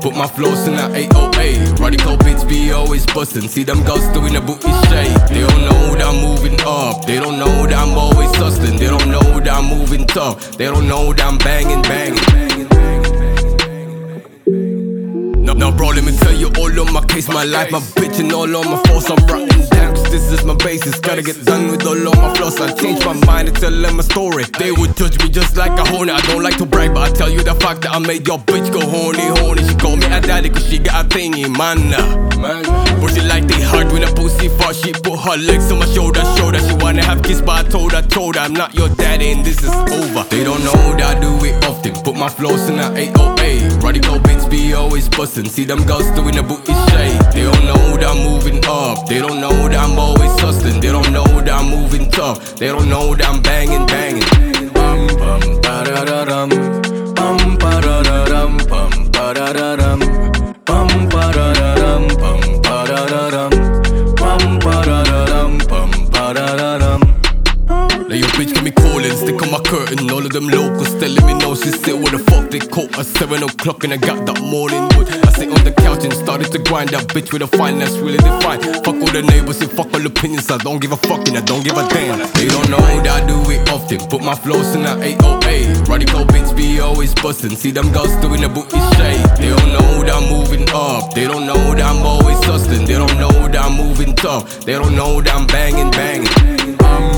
Put my flows in that 808. Radical bits be always bustin'. See them girls doing the booty shake. They don't know that I'm moving up. They don't know that I'm always hustling. They don't know that I'm moving tough. They don't know that I'm banging, bro, let me tell you all on my case, my life, my bitch, and all on my force. I'm writing down, cause this is my basis. Gotta get done with all of my flaws. I change my mind and tell them my story. They would judge me just like a hornet. I don't like to brag, but I tell you the fact that I made your bitch go horny, horny. She call me a daddy, cause she got a thingy, man. But she like they hard when a pussy fart. She put her legs on my shoulder, shoulder. She wanna have kiss, but I told her, told her, I'm not your daddy, and this is over. They don't know that I do it often. Put my flows in that 808. Always bustin'. See them girls doing the booty shake. They don't know that I'm moving up. They don't know that I'm always hustling. They don't know that I'm moving tough. They don't know that I'm banging, banging. Bum. Bum me calling, stick on my curtain. All of them locals telling me no, she said what the fuck they caught at seven o'clock and I got that morning wood. I sit on the couch and started to grind that bitch with a fine that's really defined. Fuck all the neighbors and fuck all opinions. I don't give a fuck and I don't give a damn. They don't know that I do it often. Put my flows in that 808. Radical bits be always bustin'. See them girls doing the booty shake. They don't know that I'm moving up. They don't know that I'm always hustling. They don't know that I'm moving tough. They don't know that I'm banging, banging. Bum